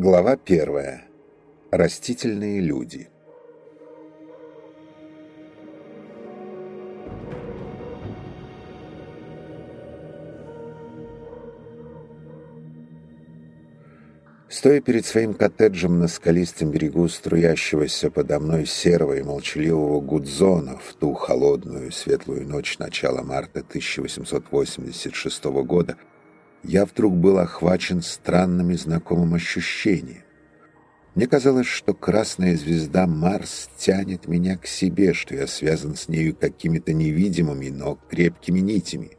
Глава первая. Растительные люди. Стоя перед своим коттеджем на скалистом берегу струящегося подо мной серого и молчаливого Гудзона в ту холодную светлую ночь начала марта 1886 года, я вдруг был охвачен странным и знакомым ощущением. Мне казалось, что красная звезда Марс тянет меня к себе, что я связан с нею какими-то невидимыми, но крепкими нитями.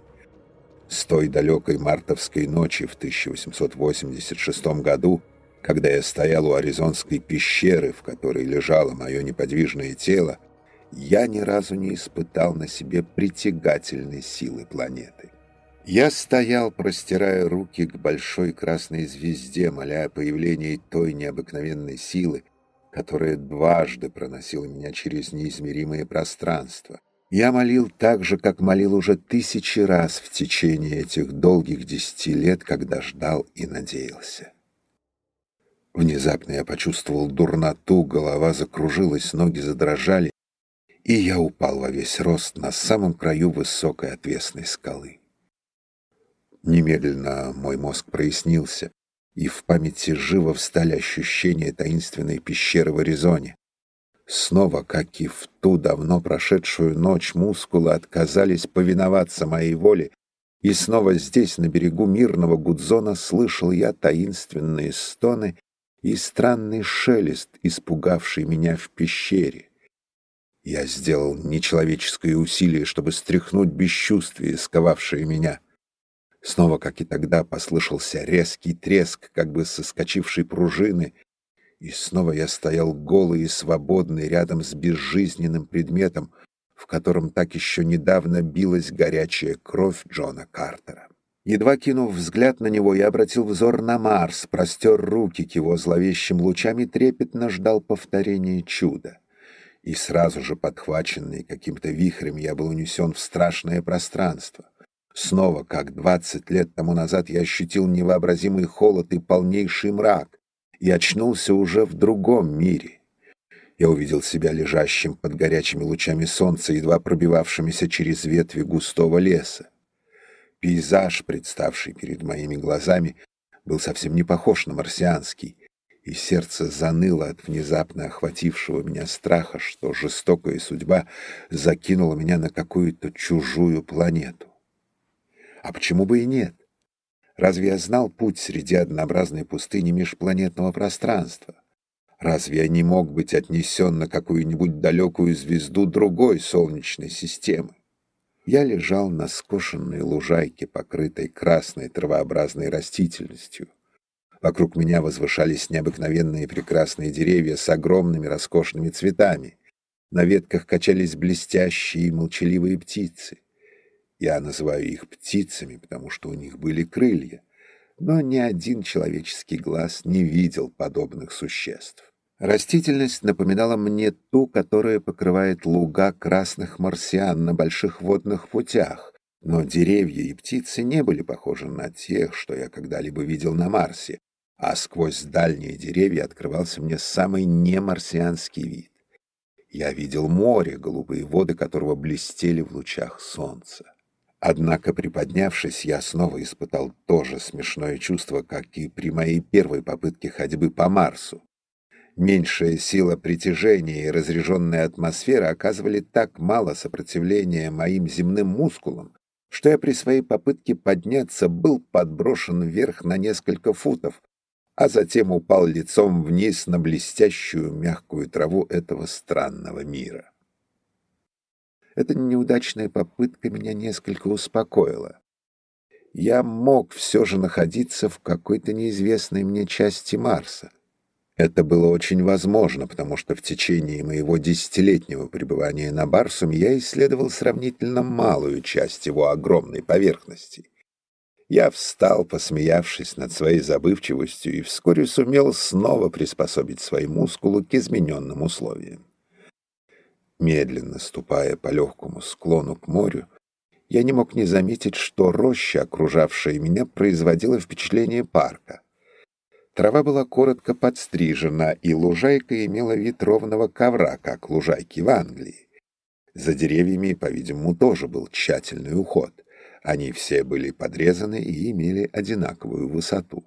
С той далекой мартовской ночи в 1886 году, когда я стоял у Аризонской пещеры, в которой лежало мое неподвижное тело, я ни разу не испытал на себе притягательной силы планеты. Я стоял, простирая руки к большой красной звезде, моля о появлении той необыкновенной силы, которая дважды проносила меня через неизмеримое пространство. Я молил так же, как молил уже тысячи раз в течение этих долгих десяти лет, когда ждал и надеялся. Внезапно я почувствовал дурноту, голова закружилась, ноги задрожали, и я упал во весь рост на самом краю высокой отвесной скалы. Немедленно мой мозг прояснился, и в памяти живо встали ощущения таинственной пещеры в Аризоне. Снова, как и в ту давно прошедшую ночь, мускулы отказались повиноваться моей воле, и снова здесь, на берегу мирного Гудзона, слышал я таинственные стоны и странный шелест, испугавший меня в пещере. Я сделал нечеловеческое усилие, чтобы стряхнуть бесчувствие, сковавшее меня. Снова, как и тогда, послышался резкий треск, как бы соскочившей пружины, и снова я стоял голый и свободный рядом с безжизненным предметом, в котором так еще недавно билась горячая кровь Джона Картера. Едва кинув взгляд на него, я обратил взор на Марс, простер руки к его зловещим лучам и трепетно ждал повторения чуда. И сразу же, подхваченный каким-то вихрем, я был унесен в страшное пространство. Снова, как двадцать лет тому назад, я ощутил невообразимый холод и полнейший мрак, и очнулся уже в другом мире. Я увидел себя лежащим под горячими лучами солнца, едва пробивавшимися через ветви густого леса. Пейзаж, представший перед моими глазами, был совсем не похож на марсианский, и сердце заныло от внезапно охватившего меня страха, что жестокая судьба закинула меня на какую-то чужую планету. А почему бы и нет? Разве я знал путь среди однообразной пустыни межпланетного пространства? Разве я не мог быть отнесен на какую-нибудь далекую звезду другой Солнечной системы? Я лежал на скошенной лужайке, покрытой красной травообразной растительностью. Вокруг меня возвышались необыкновенные прекрасные деревья с огромными роскошными цветами. На ветках качались блестящие и молчаливые птицы. Я называю их птицами, потому что у них были крылья, но ни один человеческий глаз не видел подобных существ. Растительность напоминала мне ту, которая покрывает луга красных марсиан на больших водных путях, но деревья и птицы не были похожи на тех, что я когда-либо видел на Марсе, а сквозь дальние деревья открывался мне самый немарсианский вид. Я видел море, голубые воды которого блестели в лучах солнца. Однако, приподнявшись, я снова испытал то же смешное чувство, как и при моей первой попытке ходьбы по Марсу. Меньшая сила притяжения и разряженная атмосфера оказывали так мало сопротивления моим земным мускулам, что я при своей попытке подняться был подброшен вверх на несколько футов, а затем упал лицом вниз на блестящую мягкую траву этого странного мира. Эта неудачная попытка меня несколько успокоила. Я мог все же находиться в какой-то неизвестной мне части Марса. Это было очень возможно, потому что в течение моего десятилетнего пребывания на Барсуме я исследовал сравнительно малую часть его огромной поверхности. Я встал, посмеявшись над своей забывчивостью, и вскоре сумел снова приспособить свои мускулы к измененным условиям. Медленно ступая по легкому склону к морю, я не мог не заметить, что роща, окружавшая меня, производила впечатление парка. Трава была коротко подстрижена, и лужайка имела вид ровного ковра, как лужайки в Англии. За деревьями, по-видимому, тоже был тщательный уход. Они все были подрезаны и имели одинаковую высоту.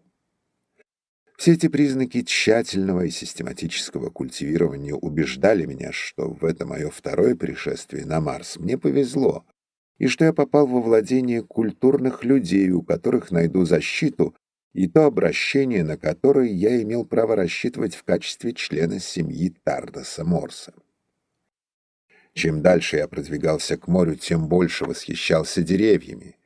Все эти признаки тщательного и систематического культивирования убеждали меня, что в это мое второе пришествие на Марс мне повезло, и что я попал во владение культурных людей, у которых найду защиту и то обращение, на которое я имел право рассчитывать в качестве члена семьи Тардоса Морса. Чем дальше я продвигался к морю, тем больше восхищался деревьями.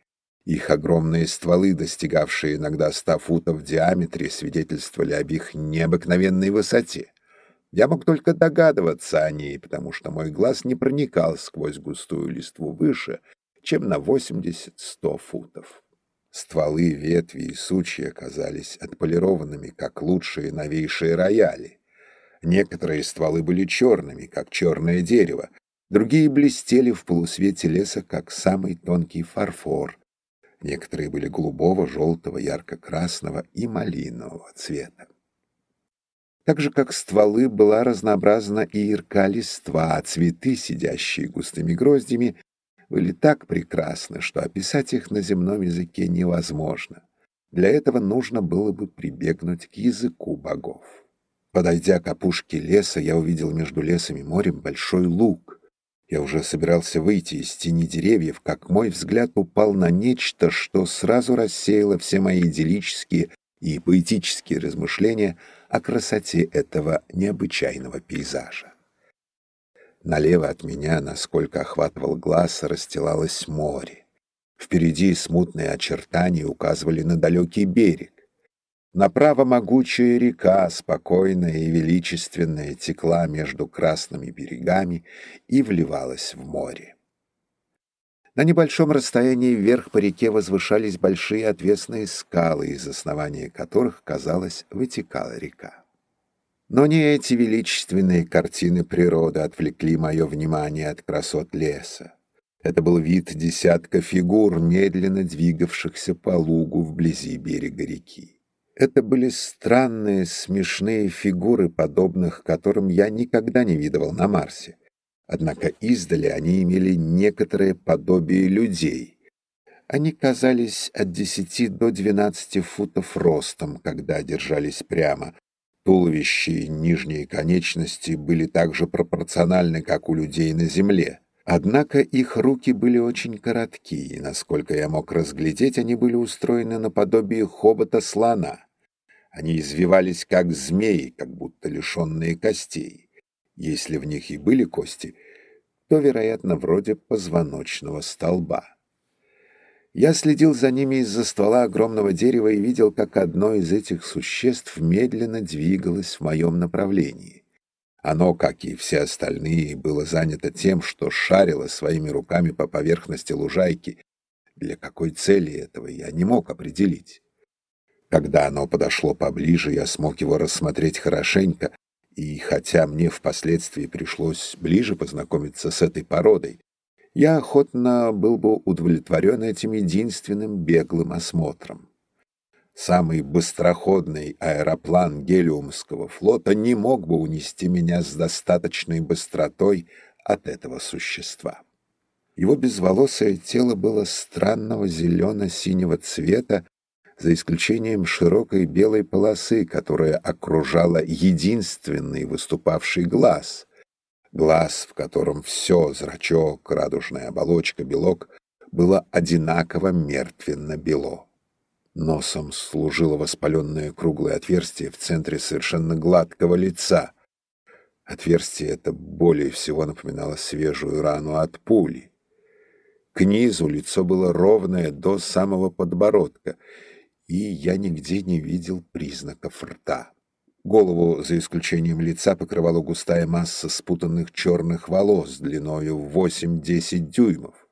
Их огромные стволы, достигавшие иногда ста футов в диаметре, свидетельствовали об их необыкновенной высоте. Я мог только догадываться о ней, потому что мой глаз не проникал сквозь густую листву выше, чем на 80-100 футов. Стволы, ветви и сучья казались отполированными, как лучшие новейшие рояли. Некоторые стволы были черными, как черное дерево, другие блестели в полусвете леса, как самый тонкий фарфор. Некоторые были голубого, желтого, ярко-красного и малинового цвета. Так же, как стволы, была разнообразна и ярка листва, а цветы, сидящие густыми гроздями, были так прекрасны, что описать их на земном языке невозможно. Для этого нужно было бы прибегнуть к языку богов. Подойдя к опушке леса, я увидел между лесом и морем большой луг. Я уже собирался выйти из тени деревьев, как мой взгляд упал на нечто, что сразу рассеяло все мои идиллические и поэтические размышления о красоте этого необычайного пейзажа. Налево от меня, насколько охватывал глаз, расстилалось море. Впереди смутные очертания указывали на далекий берег. Направо могучая река, спокойная и величественная, текла между красными берегами и вливалась в море. На небольшом расстоянии вверх по реке возвышались большие отвесные скалы, из основания которых, казалось, вытекала река. Но не эти величественные картины природы отвлекли мое внимание от красот леса. Это был вид десятка фигур, медленно двигавшихся по лугу вблизи берега реки. Это были странные, смешные фигуры, подобных которым я никогда не видывал на Марсе. Однако издали они имели некоторое подобие людей. Они казались от десяти до двенадцати футов ростом, когда держались прямо, Туловище и нижние конечности были так же пропорциональны, как у людей на земле. Однако их руки были очень коротки, и, насколько я мог разглядеть, они были устроены наподобие хобота слона. Они извивались, как змеи, как будто лишенные костей. Если в них и были кости, то, вероятно, вроде позвоночного столба. Я следил за ними из-за ствола огромного дерева и видел, как одно из этих существ медленно двигалось в моем направлении. Оно, как и все остальные, было занято тем, что шарило своими руками по поверхности лужайки. Для какой цели этого я не мог определить. Когда оно подошло поближе, я смог его рассмотреть хорошенько, и хотя мне впоследствии пришлось ближе познакомиться с этой породой, я охотно был бы удовлетворен этим единственным беглым осмотром. Самый быстроходный аэроплан Гелиумского флота не мог бы унести меня с достаточной быстротой от этого существа. Его безволосое тело было странного зелено-синего цвета, за исключением широкой белой полосы, которая окружала единственный выступавший глаз, Глаз, в котором все, зрачок, радужная оболочка, белок, было одинаково мертвенно-бело. Носом служило воспаленное круглое отверстие в центре совершенно гладкого лица. Отверстие это более всего напоминало свежую рану от пули. К низу лицо было ровное до самого подбородка, и я нигде не видел признаков рта. Голову, за исключением лица, покрывала густая масса спутанных черных волос длиною в 8-10 дюймов.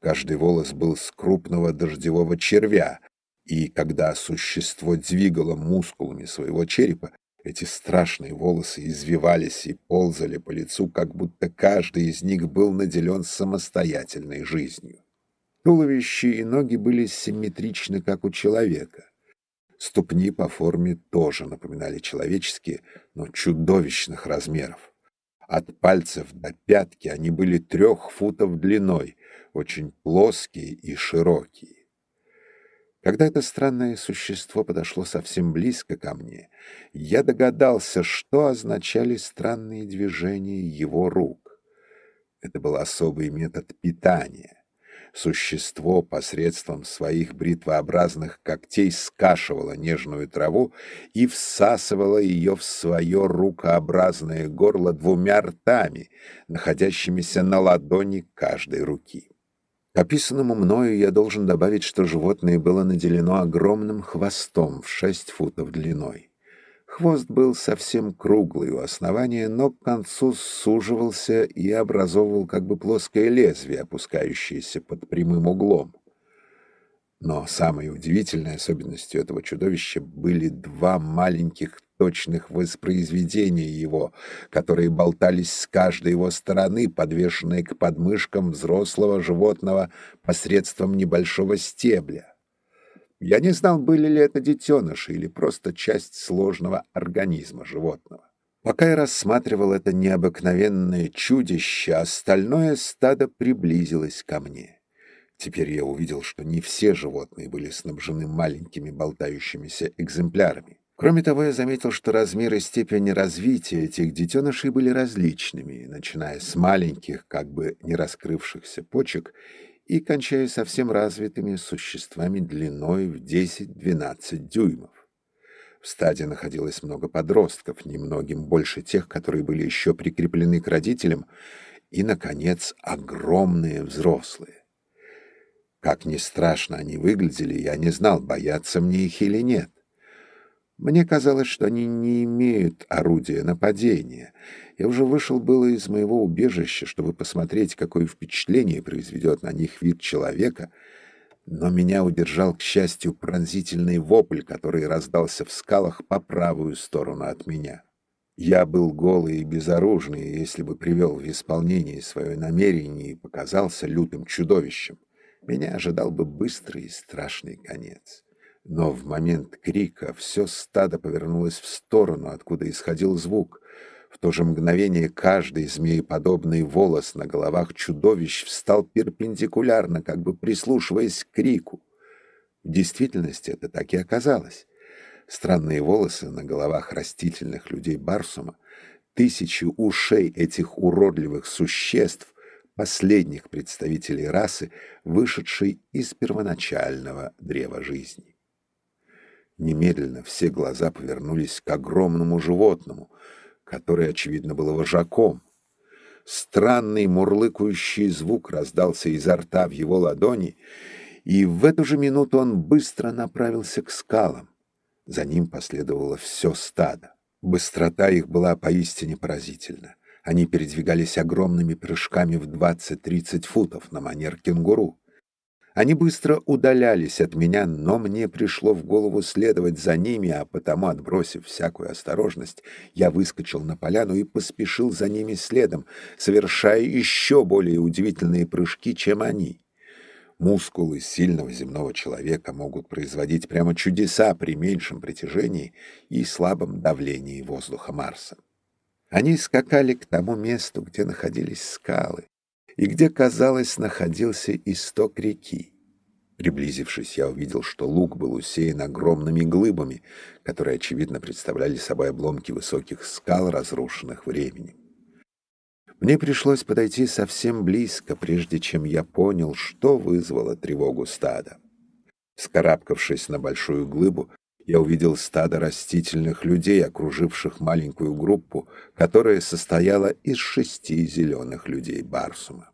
Каждый волос был с крупного дождевого червя, и когда существо двигало мускулами своего черепа, эти страшные волосы извивались и ползали по лицу, как будто каждый из них был наделен самостоятельной жизнью. Туловище и ноги были симметричны, как у человека. Ступни по форме тоже напоминали человеческие, но чудовищных размеров. От пальцев до пятки они были трех футов длиной, очень плоские и широкие. Когда это странное существо подошло совсем близко ко мне, я догадался, что означали странные движения его рук. Это был особый метод питания. Существо посредством своих бритвообразных когтей скашивало нежную траву и всасывало ее в свое рукообразное горло двумя ртами, находящимися на ладони каждой руки. Описанному мною я должен добавить, что животное было наделено огромным хвостом в шесть футов длиной. Хвост был совсем круглый у основания, но к концу суживался и образовывал как бы плоское лезвие, опускающееся под прямым углом. Но самой удивительной особенностью этого чудовища были два маленьких точных воспроизведения его, которые болтались с каждой его стороны, подвешенные к подмышкам взрослого животного посредством небольшого стебля. Я не знал, были ли это детеныши или просто часть сложного организма животного. Пока я рассматривал это необыкновенное чудище, остальное стадо приблизилось ко мне. Теперь я увидел, что не все животные были снабжены маленькими болтающимися экземплярами. Кроме того, я заметил, что размер и степень развития этих детенышей были различными, начиная с маленьких, как бы не раскрывшихся почек, и кончая совсем развитыми существами длиной в 10-12 дюймов. В стаде находилось много подростков, немногим больше тех, которые были еще прикреплены к родителям, и, наконец, огромные взрослые. Как ни страшно они выглядели, я не знал, бояться мне их или нет. Мне казалось, что они не имеют орудия нападения. Я уже вышел было из моего убежища, чтобы посмотреть, какое впечатление произведет на них вид человека, но меня удержал, к счастью, пронзительный вопль, который раздался в скалах по правую сторону от меня. Я был голый и безоружный, если бы привел в исполнение свое намерение и показался лютым чудовищем, меня ожидал бы быстрый и страшный конец. Но в момент крика все стадо повернулось в сторону, откуда исходил звук. В то же мгновение каждый змееподобный волос на головах чудовищ встал перпендикулярно, как бы прислушиваясь к крику. В действительности это так и оказалось. Странные волосы на головах растительных людей Барсума, тысячи ушей этих уродливых существ, последних представителей расы, вышедшей из первоначального древа жизни. Немедленно все глаза повернулись к огромному животному, которое, очевидно, было вожаком. Странный мурлыкающий звук раздался изо рта в его ладони, и в эту же минуту он быстро направился к скалам. За ним последовало все стадо. Быстрота их была поистине поразительна. Они передвигались огромными прыжками в 20-30 футов на манер кенгуру. Они быстро удалялись от меня, но мне пришло в голову следовать за ними, а потому, отбросив всякую осторожность, я выскочил на поляну и поспешил за ними следом, совершая еще более удивительные прыжки, чем они. Мускулы сильного земного человека могут производить прямо чудеса при меньшем притяжении и слабом давлении воздуха Марса. Они скакали к тому месту, где находились скалы, и где, казалось, находился исток реки. Приблизившись, я увидел, что луг был усеян огромными глыбами, которые, очевидно, представляли собой обломки высоких скал, разрушенных временем. Мне пришлось подойти совсем близко, прежде чем я понял, что вызвало тревогу стада. Скарабкавшись на большую глыбу, я увидел стадо растительных людей, окруживших маленькую группу, которая состояла из шести зеленых людей Барсума.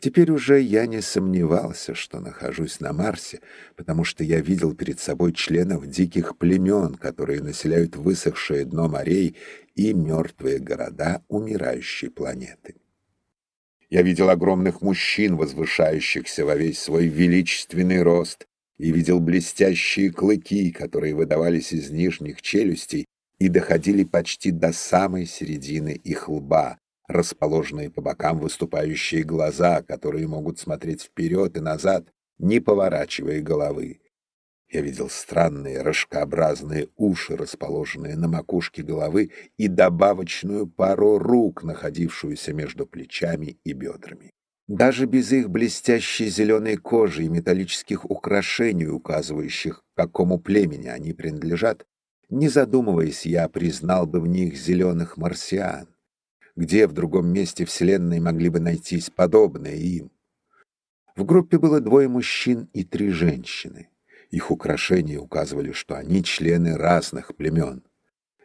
Теперь уже я не сомневался, что нахожусь на Марсе, потому что я видел перед собой членов диких племен, которые населяют высохшее дно морей и мертвые города умирающей планеты. Я видел огромных мужчин, возвышающихся во весь свой величественный рост, и видел блестящие клыки, которые выдавались из нижних челюстей и доходили почти до самой середины их лба, расположенные по бокам выступающие глаза, которые могут смотреть вперед и назад, не поворачивая головы. Я видел странные рожкообразные уши, расположенные на макушке головы, и добавочную пару рук, находившуюся между плечами и бедрами. Даже без их блестящей зеленой кожи и металлических украшений, указывающих, к какому племени они принадлежат, не задумываясь, я признал бы в них зеленых марсиан. Где в другом месте Вселенной могли бы найтись подобные им? В группе было двое мужчин и три женщины. Их украшения указывали, что они члены разных племен.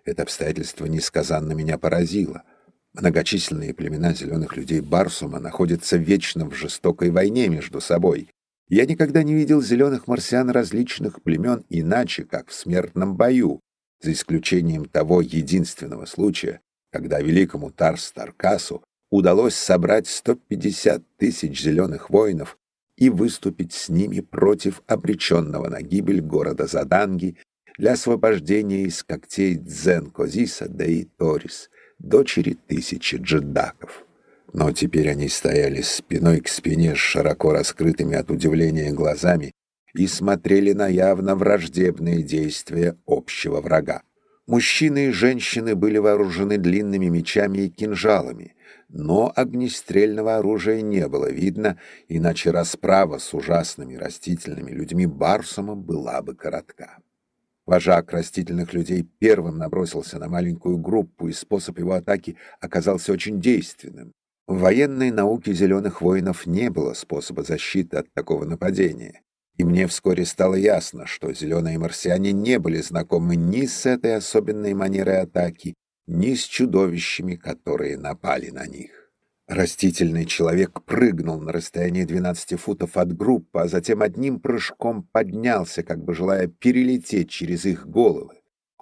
Это обстоятельство несказанно меня поразило. Многочисленные племена зеленых людей Барсума находятся вечно в жестокой войне между собой. Я никогда не видел зеленых марсиан различных племен иначе, как в смертном бою, за исключением того единственного случая, когда великому Тарс Таркасу удалось собрать 150 тысяч зеленых воинов и выступить с ними против обреченного на гибель города Заданги для освобождения из когтей Дзен Козиса да и Торис, дочери тысячи джедаков. Но теперь они стояли спиной к спине с широко раскрытыми от удивления глазами и смотрели на явно враждебные действия общего врага. Мужчины и женщины были вооружены длинными мечами и кинжалами, но огнестрельного оружия не было видно, иначе расправа с ужасными растительными людьми Барсума была бы коротка. Вожак растительных людей первым набросился на маленькую группу, и способ его атаки оказался очень действенным. В военной науке зеленых воинов не было способа защиты от такого нападения. И мне вскоре стало ясно, что зеленые марсиане не были знакомы ни с этой особенной манерой атаки, ни с чудовищами, которые напали на них. Растительный человек прыгнул на расстоянии 12 футов от группы, а затем одним прыжком поднялся, как бы желая перелететь через их головы.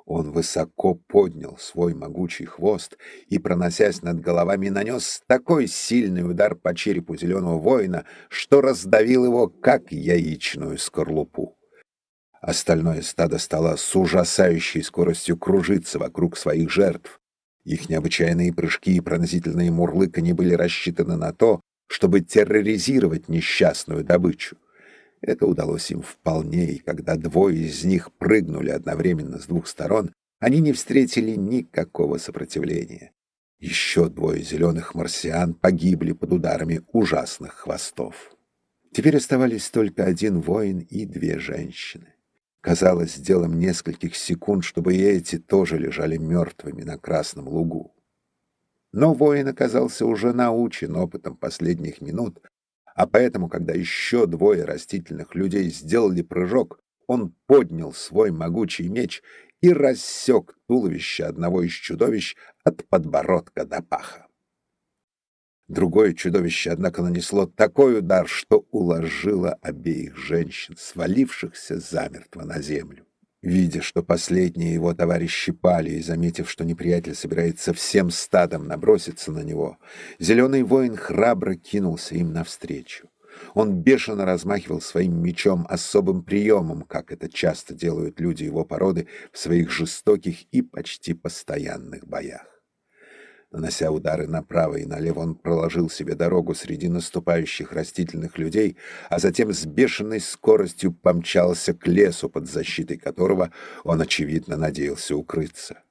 Он высоко поднял свой могучий хвост и, проносясь над головами, нанес такой сильный удар по черепу зеленого воина, что раздавил его, как яичную скорлупу. Остальное стадо стало с ужасающей скоростью кружиться вокруг своих жертв. Их необычайные прыжки и пронзительные мурлыканье были рассчитаны на то, чтобы терроризировать несчастную добычу. Это удалось им вполне, и когда двое из них прыгнули одновременно с двух сторон, они не встретили никакого сопротивления. Еще двое зеленых марсиан погибли под ударами ужасных хвостов. Теперь оставались только один воин и две женщины. Казалось, делом нескольких секунд, чтобы и эти тоже лежали мертвыми на Красном лугу. Но воин оказался уже научен опытом последних минут, а поэтому, когда еще двое растительных людей сделали прыжок, он поднял свой могучий меч и рассек туловище одного из чудовищ от подбородка до паха. Другое чудовище, однако, нанесло такой удар, что уложило обеих женщин, свалившихся замертво на землю. Видя, что последние его товарищи пали, и заметив, что неприятель собирается всем стадом наброситься на него, зеленый воин храбро кинулся им навстречу. Он бешено размахивал своим мечом особым приемом, как это часто делают люди его породы в своих жестоких и почти постоянных боях. Нанося удары направо и налево, он проложил себе дорогу среди наступающих растительных людей, а затем с бешеной скоростью помчался к лесу, под защитой которого он, очевидно, надеялся укрыться.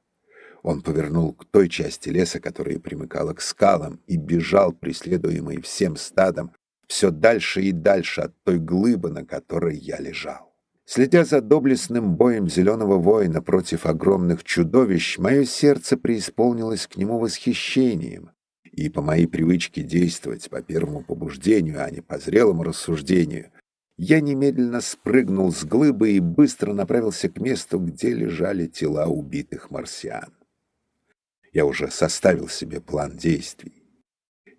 Он повернул к той части леса, которая примыкала к скалам, и бежал, преследуемый всем стадом, все дальше и дальше от той глыбы, на которой я лежал. Следя за доблестным боем зеленого воина против огромных чудовищ, мое сердце преисполнилось к нему восхищением, и по моей привычке действовать по первому побуждению, а не по зрелому рассуждению, я немедленно спрыгнул с глыбы и быстро направился к месту, где лежали тела убитых марсиан. Я уже составил себе план действий.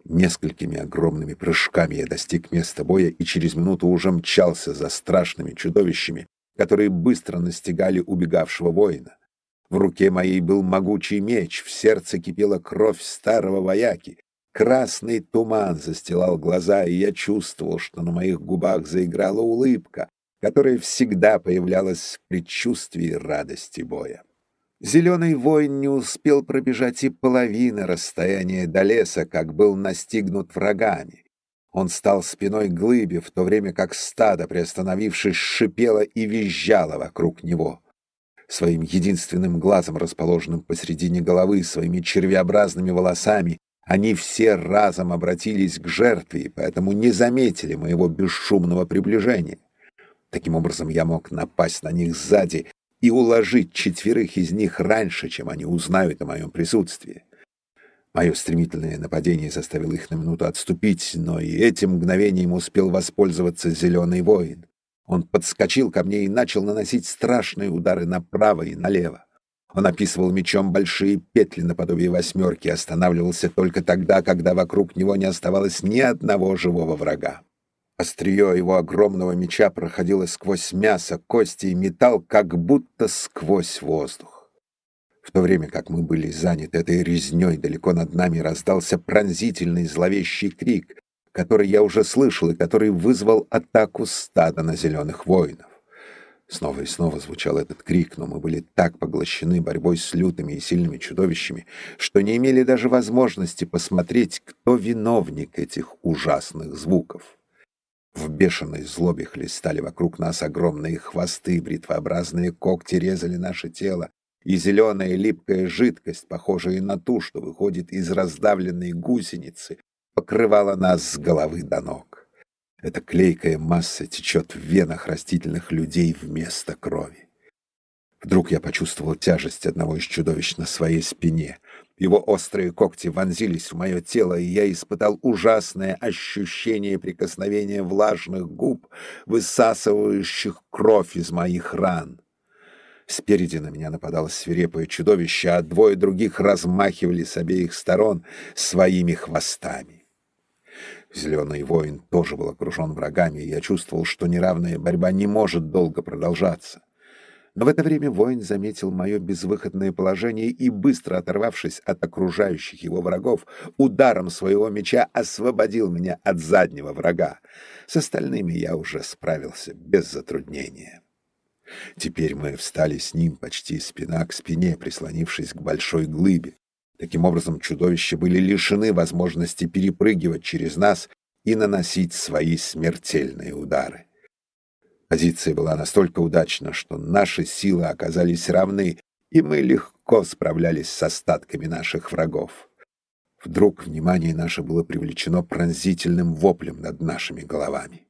Несколькими огромными прыжками я достиг места боя и через минуту уже мчался за страшными чудовищами, которые быстро настигали убегавшего воина. В руке моей был могучий меч, в сердце кипела кровь старого вояки. Красный туман застилал глаза, и я чувствовал, что на моих губах заиграла улыбка, которая всегда появлялась в предчувствии радости боя. Зеленый воин не успел пробежать и половины расстояния до леса, как был настигнут врагами. Он стал спиной глыбе, в то время как стадо, приостановившись, шипело и визжало вокруг него. Своим единственным глазом, расположенным посредине головы, своими червеобразными волосами, они все разом обратились к жертве, и поэтому не заметили моего бесшумного приближения. Таким образом, я мог напасть на них сзади и уложить четверых из них раньше, чем они узнают о моем присутствии. Мое стремительное нападение заставило их на минуту отступить, но и этим мгновением успел воспользоваться зеленый воин. Он подскочил ко мне и начал наносить страшные удары направо и налево. Он описывал мечом большие петли наподобие восьмерки и останавливался только тогда, когда вокруг него не оставалось ни одного живого врага. Острие его огромного меча проходило сквозь мясо, кости и металл, как будто сквозь воздух. В то время как мы были заняты этой резней, далеко над нами раздался пронзительный зловещий крик, который я уже слышал и который вызвал атаку стада на зеленых воинов. Снова и снова звучал этот крик, но мы были так поглощены борьбой с лютыми и сильными чудовищами, что не имели даже возможности посмотреть, кто виновник этих ужасных звуков. В бешеной злобе хлестали вокруг нас огромные хвосты, бритвообразные когти резали наше тело, и зеленая липкая жидкость, похожая на ту, что выходит из раздавленной гусеницы, покрывала нас с головы до ног. Эта клейкая масса течет в венах растительных людей вместо крови. Вдруг я почувствовал тяжесть одного из чудовищ на своей спине. Его острые когти вонзились в мое тело, и я испытал ужасное ощущение прикосновения влажных губ, высасывающих кровь из моих ран. Спереди на меня нападало свирепое чудовище, а двое других размахивали с обеих сторон своими хвостами. Зеленый воин тоже был окружен врагами, и я чувствовал, что неравная борьба не может долго продолжаться. Но в это время воин заметил мое безвыходное положение и, быстро оторвавшись от окружающих его врагов, ударом своего меча освободил меня от заднего врага. С остальными я уже справился без затруднения. Теперь мы встали с ним почти спина к спине, прислонившись к большой глыбе. Таким образом, чудовища были лишены возможности перепрыгивать через нас и наносить свои смертельные удары. Позиция была настолько удачна, что наши силы оказались равны, и мы легко справлялись с остатками наших врагов. Вдруг внимание наше было привлечено пронзительным воплем над нашими головами.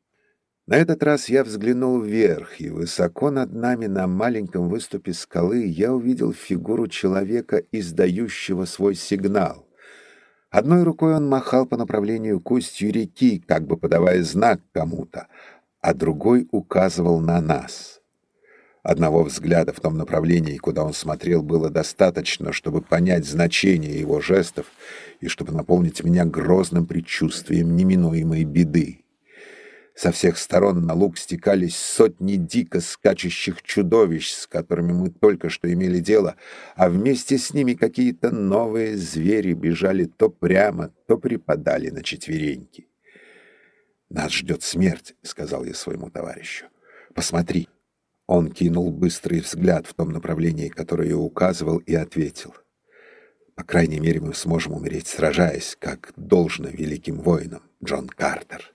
На этот раз я взглянул вверх, и высоко над нами на маленьком выступе скалы я увидел фигуру человека, издающего свой сигнал. Одной рукой он махал по направлению к устью реки, как бы подавая знак кому-то, а другой указывал на нас. Одного взгляда в том направлении, куда он смотрел, было достаточно, чтобы понять значение его жестов и чтобы наполнить меня грозным предчувствием неминуемой беды. Со всех сторон на луг стекались сотни дико скачущих чудовищ, с которыми мы только что имели дело, а вместе с ними какие-то новые звери бежали то прямо, то припадали на четвереньки. «Нас ждет смерть», — сказал я своему товарищу. «Посмотри». Он кинул быстрый взгляд в том направлении, которое я указывал, и ответил. «По крайней мере, мы сможем умереть, сражаясь, как должно великим воинам, Джон Картер».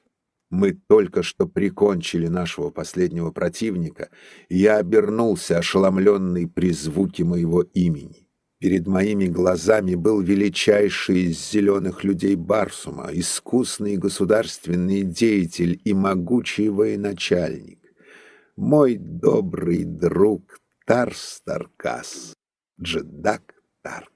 Мы только что прикончили нашего последнего противника, и я обернулся, ошеломленный при звуке моего имени. Перед моими глазами был величайший из зеленых людей Барсума, искусный государственный деятель и могучий военачальник. Мой добрый друг Тарс Таркас, Джедак Тарк.